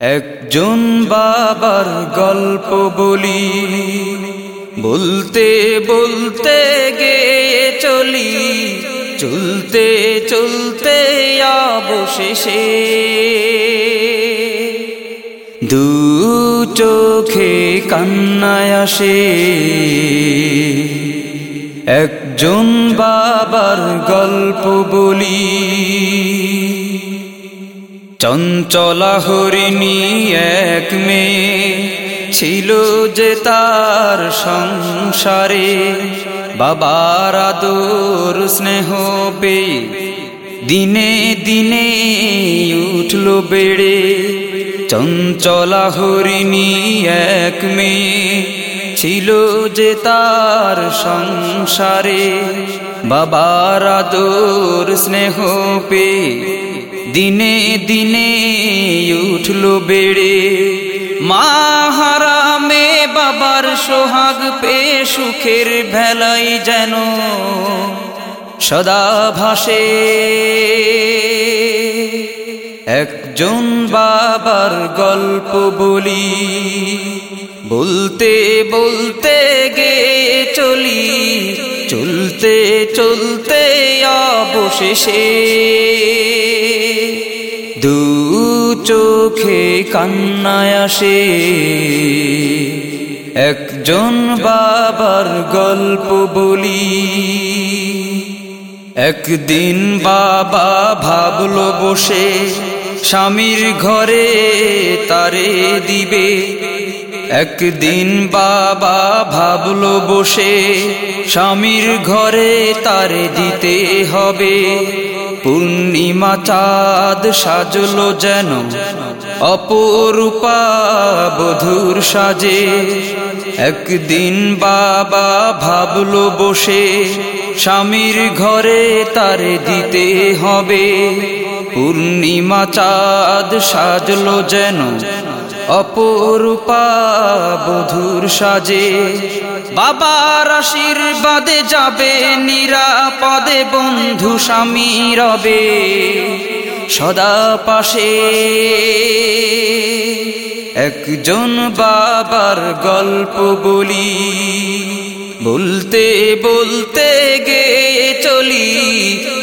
একজন বাবার গল্প বলি, বলতে বলতে গে চলি, চলতে চলতে অবশেষে। দু চোখে কান্নায় আসে, একজন বাবার গল্প বলি চঞ্চলা হরিণী এক মেয়ে ছিল যে তার সংসারে বাবার আদর স্নেহ পে দিনে দিনে উঠল বেড়ে। চঞ্চলা হরিণী এক মেয়ে ছিল যে তার সংসারে বাবার আদর স্নেহ পে দিনে দিনে উঠল বেড়ে। মা হারামে বাবার সোহাগ পে সুখের ভেলাই যেন সদা ভাসে। একজন বাবার গল্প বলি, বলতে বলতে গে চলি, চলতে চলতে অবশেষে চোখে কান্নায় আসে। একজন বাবার গল্প বলি। একদিন বাবা ভাবলো বসে, স্বামীর ঘরে তারে দিবে। একদিন বাবা ভাবলো বসে, স্বামীর ঘরে তারে দিতে হবে। পূর্ণিমা চাঁদ সাজলো যেন, অপরূপা বধুর সাজে। একদিন বাবা ভাবলো বসে, স্বামীর ঘরে তার দিতে হবে। পূর্ণিমা চাঁদ সাজলো যেন অপরূপা বধুর সাজে। বাবার আশীর্বাদে যাবে নিরাপদে বন্ধু স্বামী রবে। সদা পাশে একজন বাবার গল্প বলি। বলতে বলতে গে চলি।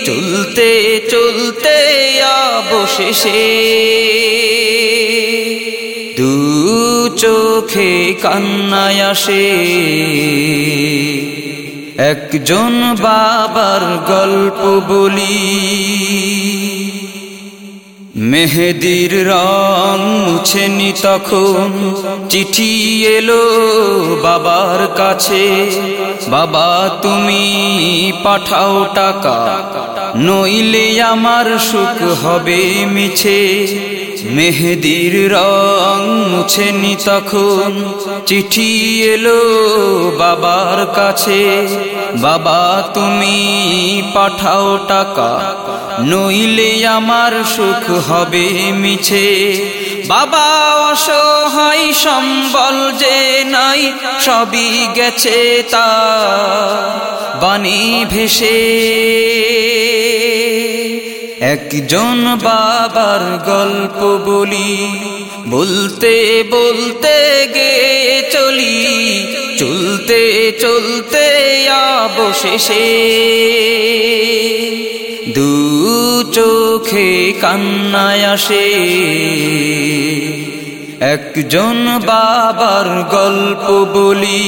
চলতে চলতে অবশেষে দু চোখে কান্নায় আসে। একজন বাবার গল্প বলি। মেহেদির রং মুছেনি তখন, চিঠি এলো বাবার কাছে। বাবা, তুমি পাঠাও টাকা, নইলে আমার সুখ হবে মিছে। মেহেদির রং মুছেনি তখন। চিঠি এলো বাবার কাছে। বাবা, তুমি পাঠাও টাকা, নইলে আমার সুখ হবে মিছে। বাবা, অসহায় সম্বল যে নাই, সবই গেছে তা। বাণী ভেসে। একজন বাবার গল্প বলি, বলতে বলতে গে চলি, চলতে চলতে অবশেষে। দু চোখে কান্নায় আসে, একজন বাবার গল্প বলি।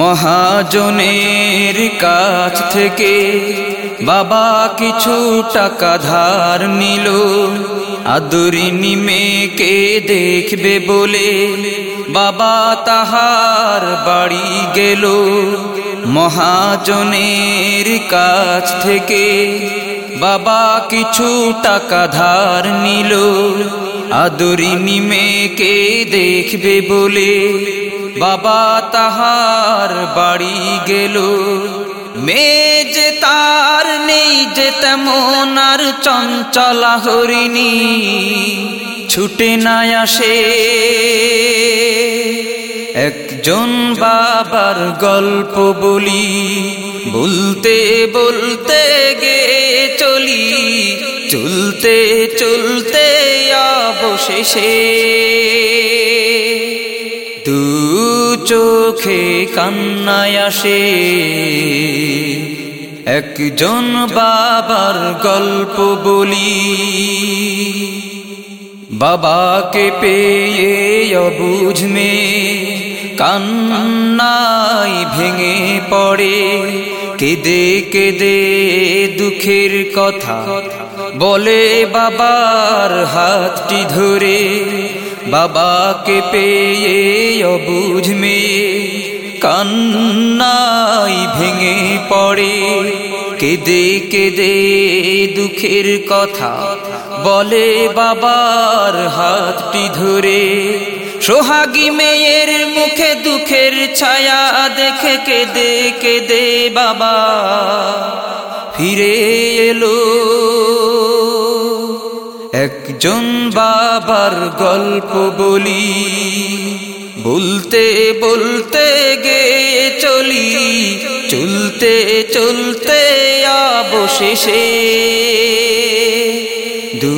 মহাজনের কাছ থেকে বাবা কিছু টাকা ধার নিল। আদরিনী মেয়েকে দেখবে বলে। বাবা তাহার বাড়ি গেল মহাজনের কাছ থেকে। বাবা কিছু টাকা ধার নিল। আদরিনী মেয়েকে দেখবে বলে। বাবা তাহার বাড়ি গেল মেয়ে যে তার নেই যে তেমন আর চঞ্চলা হরিণী। ছুটে না আসে। একজন বাবার গল্প বলি, বলতে বলতে গে চলি, চলতে চলতে অবশেষে চোখে কান্নায় আসে। একজন বাবার গল্প বলি। বাবাকে পেয়ে অবুঝ মে কান্নাই ভেঙে পড়ে। কেদে কেদে দুঃখের কথা বলে বাবার হাতটি ধরে। বাবাকে পেয়ে অবুঝ মেয়ে কান্নাই ভেঙে পড়ে। কেদে কেদে দুঃখের কথা বলে বাবার হাতটি ধরে। সোহাগী মেয়ের মুখে দুঃখের ছায়া দেখে কেদে কেদে বাবা ফিরে এলো। একজন বাবার গল্প বলি। বলতে বলতে গে চলি, চলতে চলতে অবশেষে। দু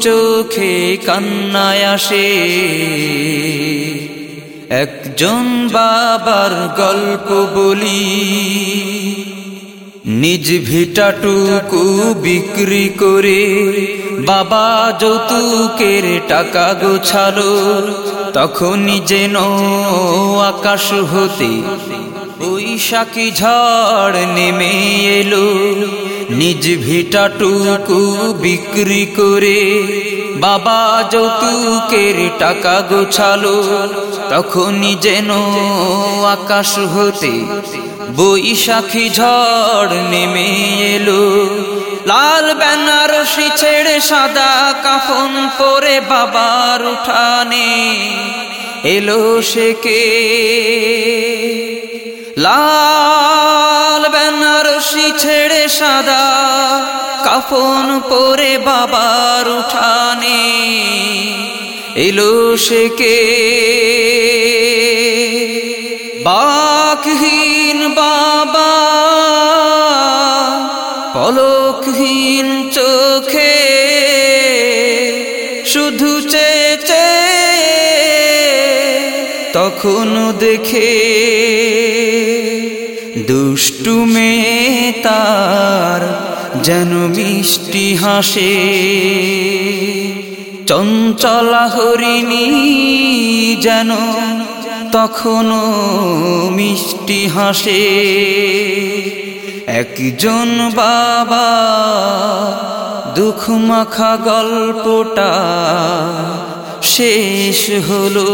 চোখে কান্নায় আসে, একজন বাবার গল্প বলি। নিজ ভিটাটুকু বিক্রি করে বাবা যৌতুকের টাকা গোছালো তখনই যেন আকাশ হতে বৈশাখী ঝড় নেমে এলো। নিজ ভিটাটুকু বিক্রি করে বাবা যৌতুকের টাকা গোছালো। তখনই যেন আকাশ হতে বৈশাখী ঝড় নেমে এলো। লাল বেনারসি ছেড়ে সাদা কাফন পরে বাবার উঠানে এলো সে কে লাল বেনারসি ছেড়ে সাদা কাফন পরে বাবার উঠানে এলো সে কে শুধু চেচে তখন দেখে দুষ্টু মেয়ে তার যেন মিষ্টি হাসে। চঞ্চলা হরিণী যেন তখনও মিষ্টি হাসে। একজন বাবা দুঃখ মাখা গল্পটা শেষ হলো।